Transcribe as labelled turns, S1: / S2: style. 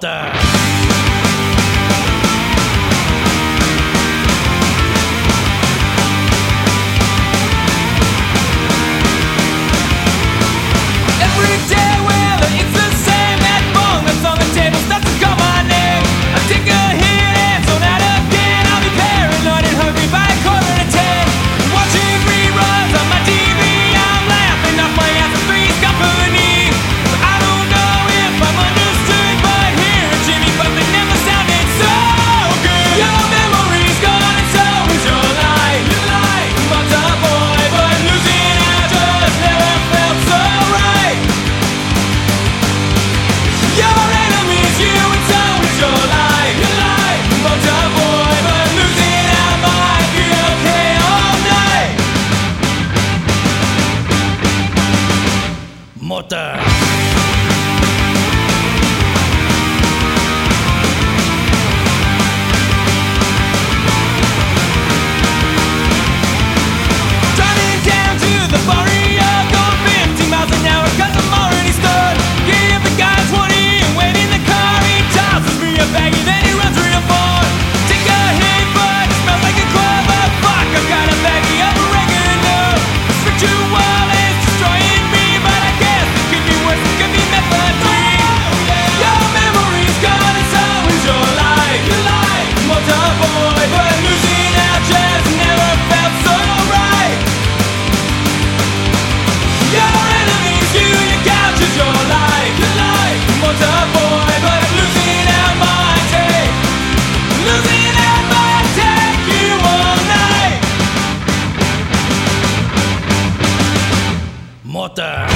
S1: Potter!
S2: Mutter. volta!